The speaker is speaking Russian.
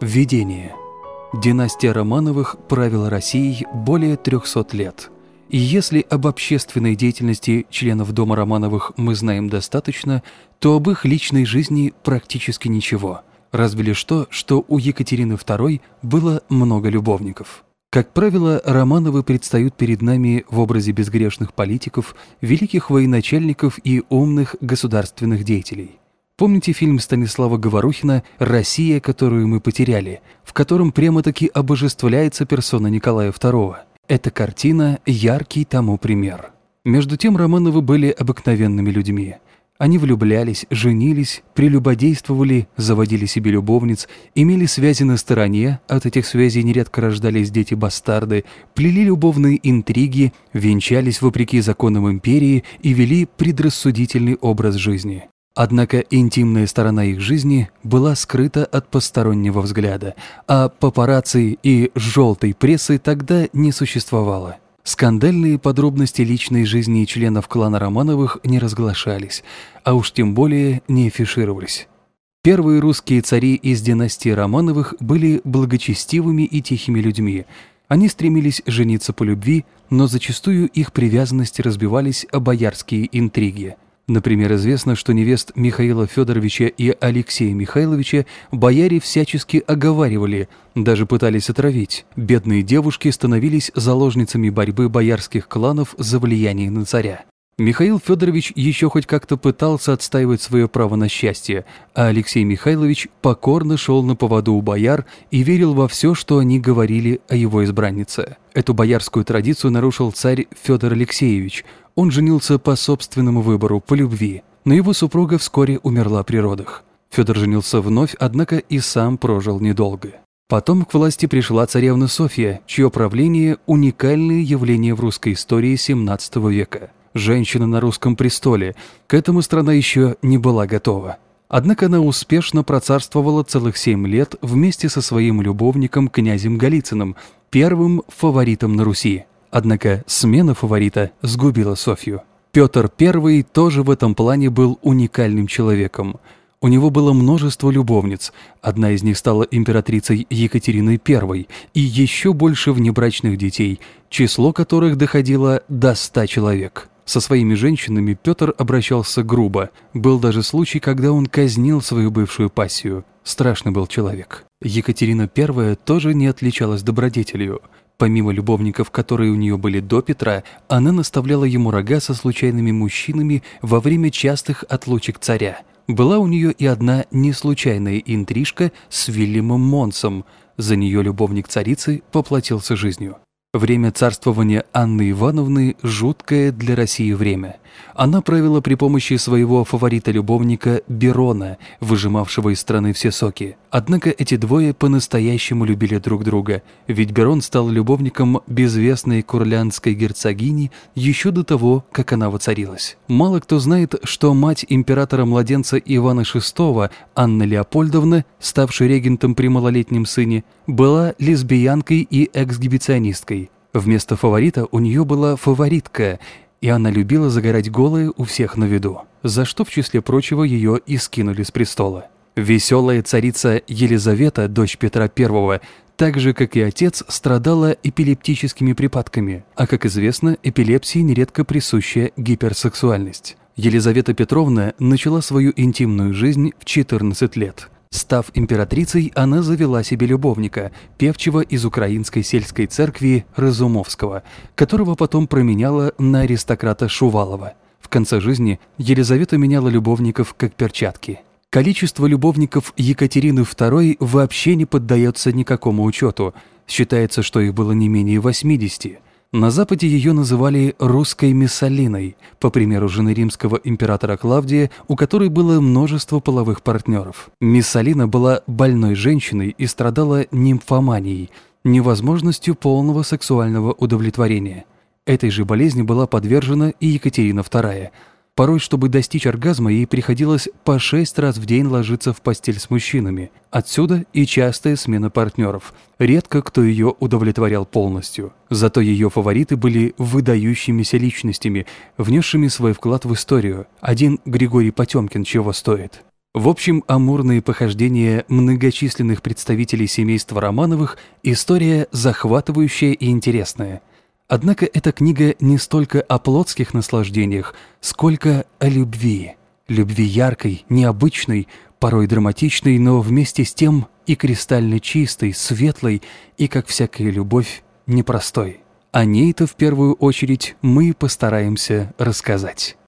Введение. Династия Романовых правила Россией более 300 лет. И если об общественной деятельности членов Дома Романовых мы знаем достаточно, то об их личной жизни практически ничего. Разве лишь то, что у Екатерины II было много любовников. Как правило, Романовы предстают перед нами в образе безгрешных политиков, великих военачальников и умных государственных деятелей. Помните фильм Станислава Говорухина «Россия, которую мы потеряли», в котором прямо-таки обожествляется персона Николая II? Эта картина – яркий тому пример. Между тем Романовы были обыкновенными людьми. Они влюблялись, женились, прелюбодействовали, заводили себе любовниц, имели связи на стороне, от этих связей нередко рождались дети-бастарды, плели любовные интриги, венчались вопреки законам империи и вели предрассудительный образ жизни. Однако интимная сторона их жизни была скрыта от постороннего взгляда, а папарацци и желтой прессы тогда не существовало. Скандальные подробности личной жизни членов клана Романовых не разглашались, а уж тем более не афишировались. Первые русские цари из династии Романовых были благочестивыми и тихими людьми. Они стремились жениться по любви, но зачастую их привязанности разбивались о боярские интриги – Например, известно, что невест Михаила Федоровича и Алексея Михайловича бояре всячески оговаривали, даже пытались отравить. Бедные девушки становились заложницами борьбы боярских кланов за влияние на царя. Михаил Федорович еще хоть как-то пытался отстаивать свое право на счастье, а Алексей Михайлович покорно шел на поводу у бояр и верил во все, что они говорили о его избраннице. Эту боярскую традицию нарушил царь Федор Алексеевич. Он женился по собственному выбору, по любви, но его супруга вскоре умерла при родах. Федор женился вновь, однако и сам прожил недолго. Потом к власти пришла царевна Софья, чье правление – уникальное явление в русской истории XVII века – женщина на русском престоле. К этому страна еще не была готова. Однако она успешно процарствовала целых семь лет вместе со своим любовником князем Голицыным, первым фаворитом на Руси. Однако смена фаворита сгубила Софью. Петр I тоже в этом плане был уникальным человеком. У него было множество любовниц, одна из них стала императрицей Екатериной I, и еще больше внебрачных детей, число которых доходило до ста человек. Со своими женщинами Петр обращался грубо. Был даже случай, когда он казнил свою бывшую пассию. Страшный был человек. Екатерина I тоже не отличалась добродетелью. Помимо любовников, которые у нее были до Петра, она наставляла ему рога со случайными мужчинами во время частых отлучек царя. Была у нее и одна неслучайная интрижка с Вильямом Монсом. За нее любовник царицы поплатился жизнью. Время царствования Анны Ивановны – жуткое для России время. Она правила при помощи своего фаворита-любовника Берона, выжимавшего из страны все соки. Однако эти двое по-настоящему любили друг друга, ведь Берон стал любовником безвестной курлянской герцогини еще до того, как она воцарилась. Мало кто знает, что мать императора-младенца Ивана VI, Анна Леопольдовна, ставшая регентом при малолетнем сыне, была лесбиянкой и эксгибиционисткой. Вместо фаворита у нее была фаворитка, и она любила загорать голые у всех на виду, за что, в числе прочего, ее и скинули с престола. Веселая царица Елизавета, дочь Петра I, так же, как и отец, страдала эпилептическими припадками, а, как известно, эпилепсии нередко присуща гиперсексуальность. Елизавета Петровна начала свою интимную жизнь в 14 лет – Став императрицей, она завела себе любовника, певчего из украинской сельской церкви Разумовского, которого потом променяла на аристократа Шувалова. В конце жизни Елизавета меняла любовников как перчатки. Количество любовников Екатерины II вообще не поддается никакому учету. Считается, что их было не менее 80. На Западе ее называли «русской Миссалиной», по примеру жены римского императора Клавдия, у которой было множество половых партнеров. Миссалина была больной женщиной и страдала нимфоманией, невозможностью полного сексуального удовлетворения. Этой же болезни была подвержена и Екатерина II – Порой, чтобы достичь оргазма, ей приходилось по шесть раз в день ложиться в постель с мужчинами. Отсюда и частая смена партнеров. Редко кто ее удовлетворял полностью. Зато ее фавориты были выдающимися личностями, внесшими свой вклад в историю. Один Григорий Потемкин чего стоит. В общем, амурные похождения многочисленных представителей семейства Романовых – история захватывающая и интересная. Однако эта книга не столько о плотских наслаждениях, сколько о любви. Любви яркой, необычной, порой драматичной, но вместе с тем и кристально чистой, светлой и, как всякая любовь, непростой. О ней-то в первую очередь мы постараемся рассказать.